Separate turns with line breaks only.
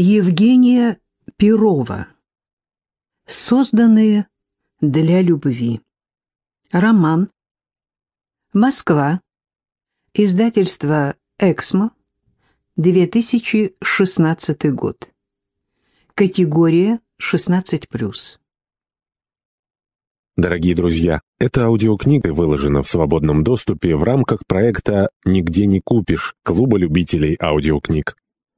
Евгения Перова. Созданные для любви. Роман. Москва. Издательство «Эксмо». 2016 год. Категория 16+.
Дорогие друзья, эта аудиокнига выложена в свободном доступе в рамках проекта «Нигде не купишь» Клуба любителей аудиокниг.